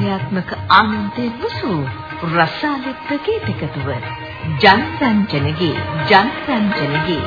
සෞන්දර්යාත්මක ආනන්දයේ මුසු රසාලිත් ගීතකතුව ජනරංජනගේ ජනරංජනගේ.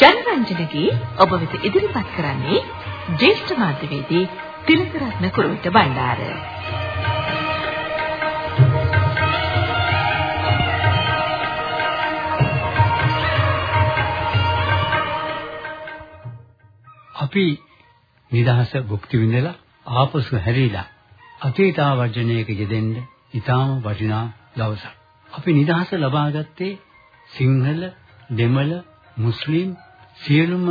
ජනරංජනගේ ඔබ වෙත ඉදිරිපත් කරන්නේ ජේෂ්ඨ මාධ්‍යවේදී තිලකරත්න කුරුවිට බණ්ඩාර. අපි නිදහස භුක්ති විඳලා ආපසු හැරිලා අතීත ආවර්ජනයක යෙදෙන්න ඊටාම වටිනා දවසක්. අපි නිදහස ලබා ගත්තේ සිංහල, දෙමළ, මුස්ලිම් සියලුම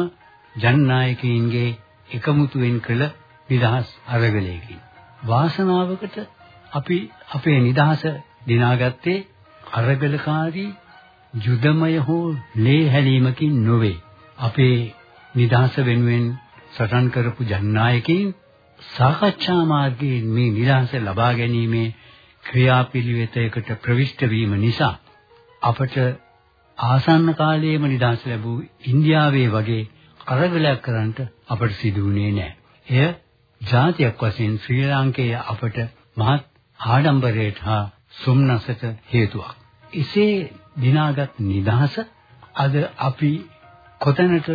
ජනනායකයින්ගේ එකමුතුවෙන් කළ නිදහස් අරගලයකින්. වාසනාවකට අපි අපේ නිදහස දිනාගත්තේ අරගලකාරී යුදමය හෝ ලේ හැලීමකින් නොවේ. අපේ නිදහස වෙනුවෙන් සටන් කරපු ජනනායකයින් සාකච්ඡා මාර්ගයෙන් මේ නිදහස ලබා ගැනීමේ ක්‍රියාපිළිවෙතයකට ප්‍රවිෂ්ඨ වීම නිසා අපට ආසන්න කාලයේම නිදහස ලැබූ ඉන්දියාවේ වගේ කරගලයක් කරන්නට අපට සිදු වුණේ නැහැ. එය ජාතියක් වශයෙන් ශ්‍රී ලාංකේය අපට මහත් ආඩම්බරයට හා සොම්නසට හේතුවක්. එසේ දිනාගත් නිදහස අද අපි කොතැනට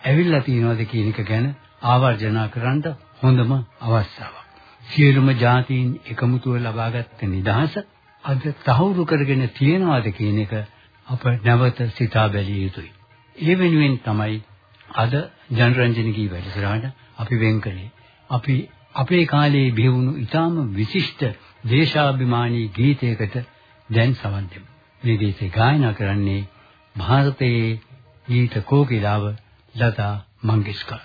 ඇවිල්ලා තියෙනවද කියන එක ගැන ආවර්ජනා කරන්න හොඳම අවස්ථාවක්. සියලුම જાතීන් එකමුතුව ලබාගත් නිදහස අද තහවුරු කරගෙන තියනවාද කියන එක අප නැවත සිතා බැලිය යුතුයි. ඒ වෙනුවෙන් තමයි අද ජනරන්ජනගේ වැඩසටහන අපි වෙන් කළේ. අපි අපේ කාලයේ බිහිවුණු ඊටාම විශිෂ්ට දේශාභිමානී ගීතයකට දැන් සවන් දෙමු. මේ ගීතේ ගායනා කරන්නේ ಭಾರತයේ ගීත කෝකිලාව ලතා මංගেশකර.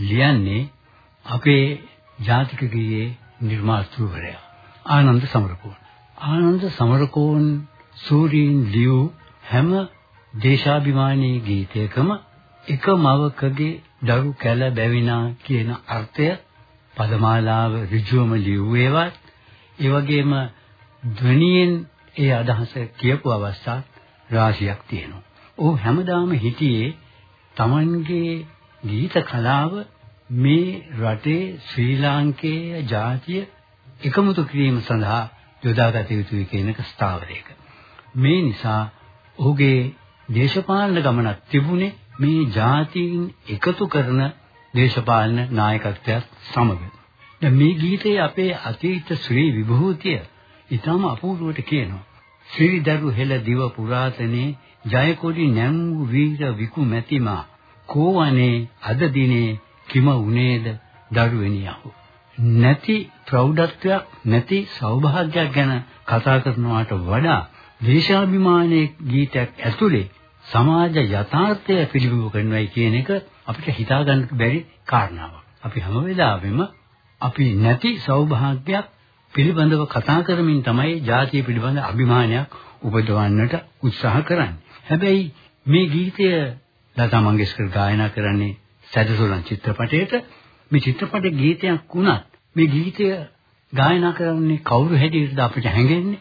ලියන්නේ අපේ ජාතික ගීයේ නිර්මාතෘවරයා ආනන්ද සමරකෝන්. ආනන්ද සමරකෝන් සූරීන් ලියු හැම දේශාභිමානී ගීතයකම එක මවකගේ දරු කැල බැවිනා කියන අර්ථය පදමාලාව ඍජුවම ලියුවේවත් ඒ වගේම ධ්වනියෙන් ඒ අදහස කියපු අවස්ථා රාශියක් තියෙනවා. ਉਹ හැමදාම හිටියේ Tamanගේ ගීත කලාව මේ රටේ ශ්‍රී ලාංකේය ජාතිය එකමුතු කිරීම සඳහා යොදාගත යුතුයි කියන එක ස්ථාවරයක. මේ නිසා ඔහුගේ දේශපාලන ගමනක් තිබුණේ මේ ජාතීන් එකතු කරන දේශපාලන නායකත්වයක් සමග. දැන් මේ ගීතයේ අපේ අතීත ශ්‍රී විභූතිය ඊටම අපූර්වට කියනවා. ශ්‍රී දරු හෙළ දිව පුරාතනේ ජයකොඩි නැංගු වීර විකු මැතිමා කෝවනේ අද දිනේ කිම උනේද දරුවෙනියහු නැති ප්‍රෞಢත්වයක් නැති සෞභාග්‍යයක් ගැන කතා කරනවාට වඩා දේශාභිමානයේ ගීතයක් ඇතුලේ සමාජ යථාර්ථය පිළිබිඹු කරනවායි කියන එක අපිට හිතා ගන්න බැරි කාරණාවක්. අපි හැම වෙලාවෙම අපි නැති සෞභාග්‍යයක් පිළිබඳව කතා කරමින් තමයි ජාතිය පිළිබඳ අභිමානයක් උපදවන්නට උත්සාහ කරන්නේ. හැබැයි මේ ගීතය ලතා මංගেশකර් ගායනා කරන්නේ සැදසුලන් චිත්‍රපටයේට. මේ චිත්‍රපටයේ ගීතයක් වුණත් මේ ගීතය ගායනා කරන්නේ කවුරු හැටියටද අපිට හැඟෙන්නේ?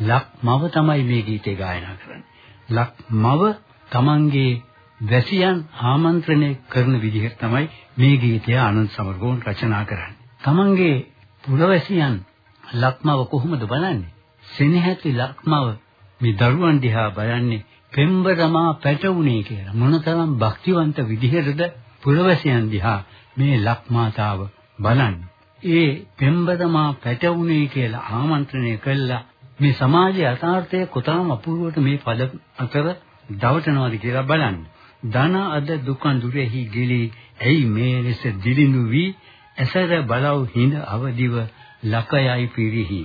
ලක්මව තමයි මේ ගීතේ ගායනා කරන්නේ. ලක්මව තමන්ගේ වැසියන් ආමන්ත්‍රණය කරන විදිහට තමයි මේ ගීතය ආනන්ද සමරගෝන් රචනා කරන්නේ. තමන්ගේ පුරවැසියන් ලක්මව කොහොමද බලන්නේ? සෙනෙහති ලක්මව මේ දරුවන් දිහා බලන්නේ පෙම්බරමා පැටවුනේ කියලා මොනතරම් භක්තිවන්ත විදිහටද පුරවැසියන් දිහා මේ ලක්මාතාව බලන්නේ. ඒ පෙම්බරමා පැටවුනේ කියලා ආමන්ත්‍රණය කළා මේ සමාජයේ යථාර්ථය කොතරම් අපූර්වට මේ පද අතර දවටනවාද කියලා බලන්න. ධන අද දුකන් දුරෙහි ගිලී ඇයි මේ ලෙස දිලිඳු වී ඇසර බලව හිඳ අවදිව ලකයයි පිරිහි.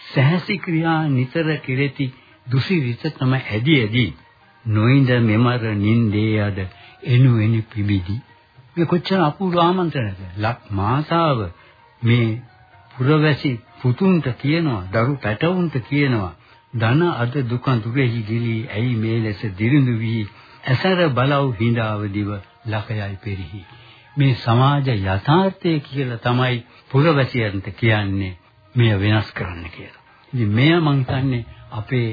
සහසි ක්‍රියා නිතර කෙරෙති දුසිරිත තම ඇදි ඇදි නොඉඳ මෙමර නින්දේ අද එනු එනි පිබිදි. මේ කොච්චර අපූර්ව ආමන්ත්‍රණද? ලක් මාතාව මේ පුරවැසි පුතුන්ට කියනවා දරු පැටවුන්ට කියනවා ධන අද දුක දුරෙහි ගිලී ඇයි මේ ලෙස දිරිඳු වී ඇසර බලව් හිඳාව දිව ලකයයි පෙරිහි. මේ සමාජ යථාර්ථය කියලා තමයි පුරවැසියන්ට කියන්නේ මෙය වෙනස් කරන්න කියලා. ඉතින් මෙය මං හිතන්නේ අපේ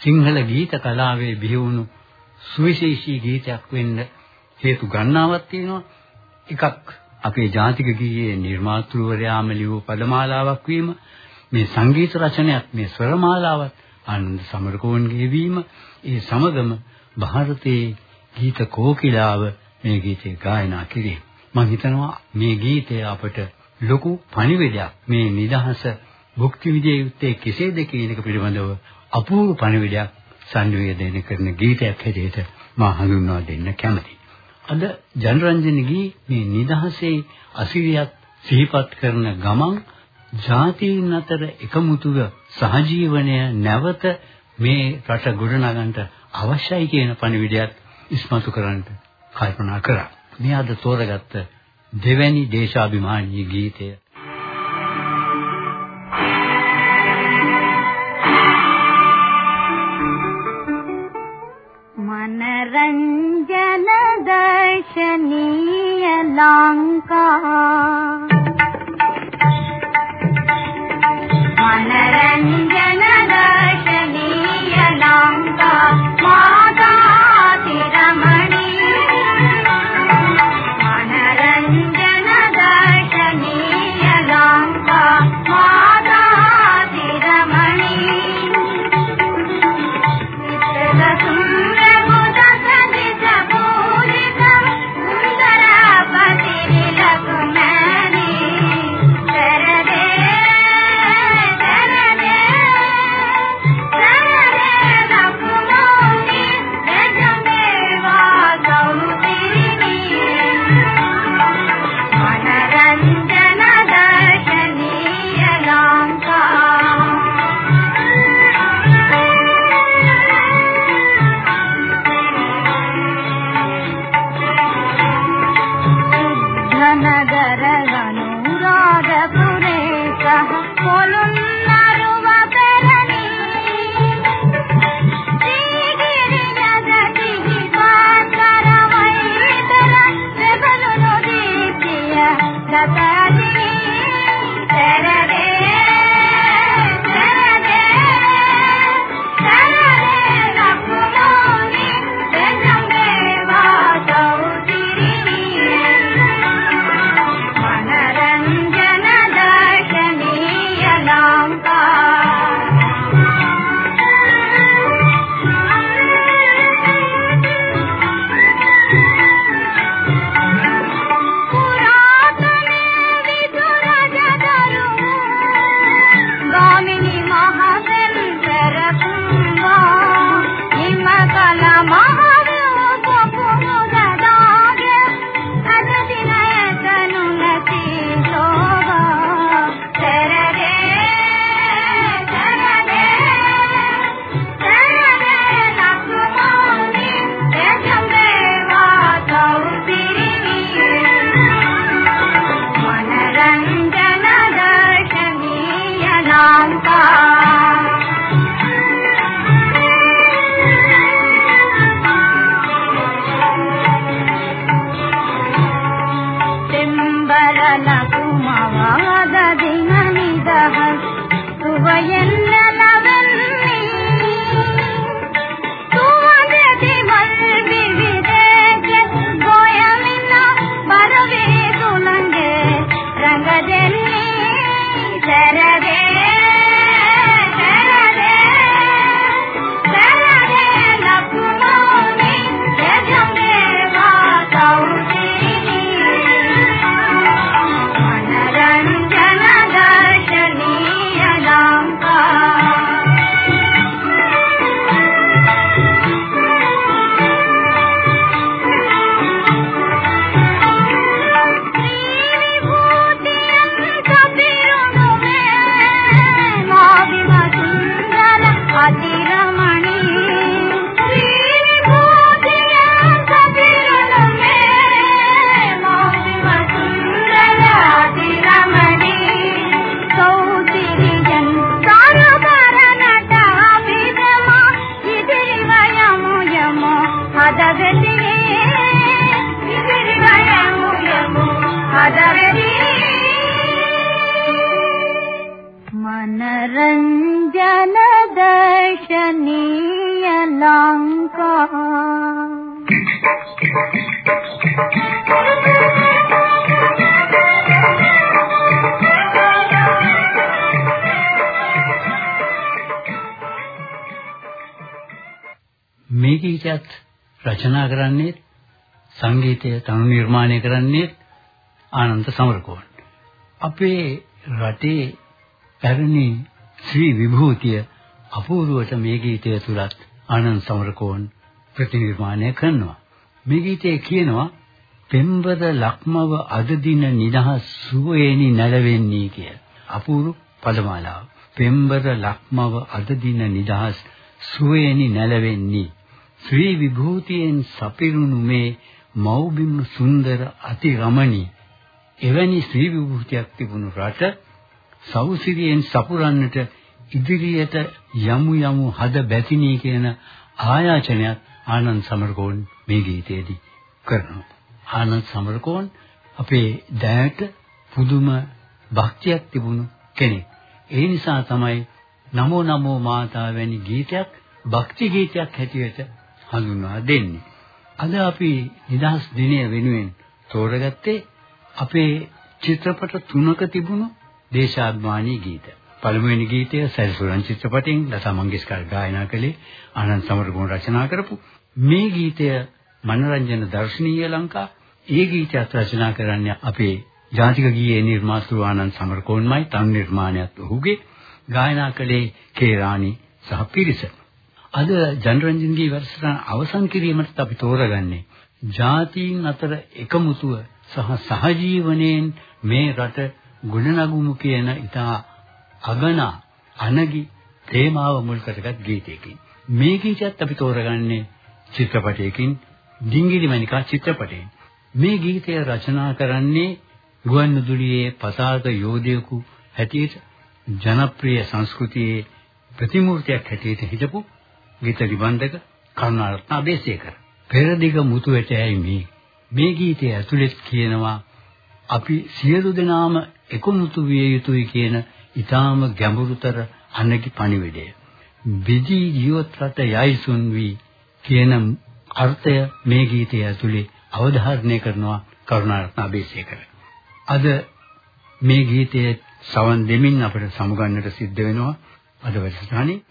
සිංහල ගීත කලාවේ බිහිවුණු සුවිශේෂී ගීතයක් වෙන්න හේතු ගණනාවක් තියෙනවා. එකක් අපේ ජාතික ගීයේ නිර්මාතෘවරයාම ලියූ පදමාලාවක් වීම මේ සංගීත රචනයක් මේ ස්වරමාලාවත් ආනන්ද සමරකෝන්ගේ වීම ඒ සමගම ಭಾರತයේ ගීත කෝකිලාව මේ ගීතේ ගායනා කිරීම මම හිතනවා මේ ගීතය අපට ලොකු පණිවිඩයක් මේ නිදහස භුක්ති විදියේ යුත්තේ කෙසේද කියන එක පිළිබඳව අපූර්ව පණිවිඩයක් සංවේදනය කරන ගීතයක් හැටියට මා හඳුන්වා දෙන්න කැමතියි. අද ජනරන්ජනගේ මේ නිදහසේ අසිරියක් සිහිපත් කරන ගමන් ජාතීන් අතර එකමුතුව සහජීවනය නැවත මේ රට ගොඩනගන්නට අවශ්‍යයි කියන පණිවිඩයත් ඉස්මතු කරන්න කල්පනා කරා. මේ අද තෝරගත්ත දෙවැනි දේශාභිමානී ගීතය ලංකා தனனுராக මේ ගීතයත් රචනා කරන්නේ සංගීතය තනු නිර්මාණය කරන්නේ ආනන්ද සමරකෝන්. අපේ රටේ පැරණි ශ්‍රී විභූතිය අපූර්වට මේ ගීතය තුලත් ආනන්ද සමරකෝන් ප්‍රතිනිර්මාණය කරනවා. මේ ගීතයේ කියනවා පෙම්බර ලක්මව අද දින නිදහස් සුවේනි නැලවෙන්නේ කිය. අපූර්ව පදමාලාව. පෙම්බර ලක්මව අද දින නිදහස් සුවේනි නැලවෙන්නේ ශ්‍රී විභූතියෙන් සපිරුණු මේ මෞබිම් සුන්දර අති රමණී එවැනි ශ්‍රී විභූතියක් තිබුණු රට සෞසිරියෙන් සපුරන්නට ඉදිරියට යමු යමු හද බැතිනී කියන ආයාචනයක් ආනන්ද සමරකෝන් මේ ගීතයේදී කරනවා. ආනන්ද සමරකෝන් අපේ දැයට පුදුම භක්තියක් තිබුණු කෙනෙක්. ඒ නිසා තමයි නමෝ නමෝ මාතා වැනි ගීතයක් භක්ති ගීතයක් හැටියට හඳුන්වා දෙන්නේ. අද අපි නිදහස් දිනය වෙනුවෙන් තෝරගත්තේ අපේ චිත්‍රපට තුනක තිබුණු දේශාභිමානී ගීත. පළමුවෙනි ගීතය සරිසුරන් චිත්‍රපටයෙන් ලතා මංගেশකර ගායනා කළේ ආනන්ද සමරගුණ රචනා කරපු මේ ගීතය මනරංජන දර්ශනීය ලංකා ඒ ගීතයත් රචනා කරන්නේ අපේ ජාතික ගීයේ නිර්මාතෘ ආනන්ද සමරකෝන්මයි තන් නිර්මාණයත් ඔහුගේ ගායනා කළේ කේරාණි සහ පිරිස. අද ජනරන්ජන්ගේ වැඩසටහන අවසන් කිරීමට අපි තෝරගන්නේ ජාතීන් අතර එකමුතුව සහ සහජීවනයෙන් මේ රට ගුණනගුමු කියන ඉතා අගනා අනගි තේමාව මුල් කරගත් ගීතයකින්. මේ ගීතයත් අපි තෝරගන්නේ චිත්‍රපටයකින් ඩිංගිලි මණිකා චිත්‍රපටයෙන්. මේ ගීතය රචනා කරන්නේ ගුවන්විදුලියේ පතාක යෝධයෙකු හැටියට ජනප්‍රිය සංස්කෘතියේ ප්‍රතිමූර්තියක් හැටියට හිටපු ගීත නිබන්ධක කරුණාරත්න අබේසේකර. පෙරදිග මුතු ඇටයයි මේ. මේ ගීතය ඇතුළේ කියනවා අපි සියලු දෙනාම එකමුතු විය යුතුයි කියන ඊටාම ගැඹුරුතර අනගි පණිවිඩය. විදි ජීවත් රට යයිසුන් වී කියන අර්ථය මේ ගීතය ඇතුළේ අවධාරණය කරනවා කරුණාරත්න අබේසේකර. අද මේ ගීතයේ සවන් දෙමින් අපිට සමුගන්නට සිද්ධ වෙනවා අද වැඩසටහනේ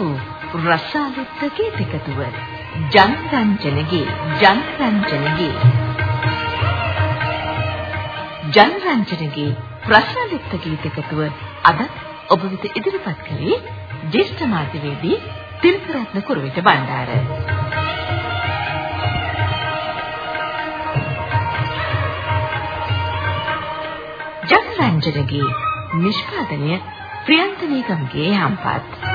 ආනන්දයේ මුසු රසාලිත් ගීතකතුව ජනරංජනගේ ජනරංජනගේ. ජනරංජනගේ රසාලිත් ගීතකතුව අද ඔබ වෙත ඉදිරිපත් කළේ ජේෂ්ඨ මාධ්‍යවේදී තිලකරත්න කුරුවිට බණ්ඩාර. ජනරංජනගේ නිෂ්පාදනය ප්‍රියන්ත නීගම්ගේ යම්පත්.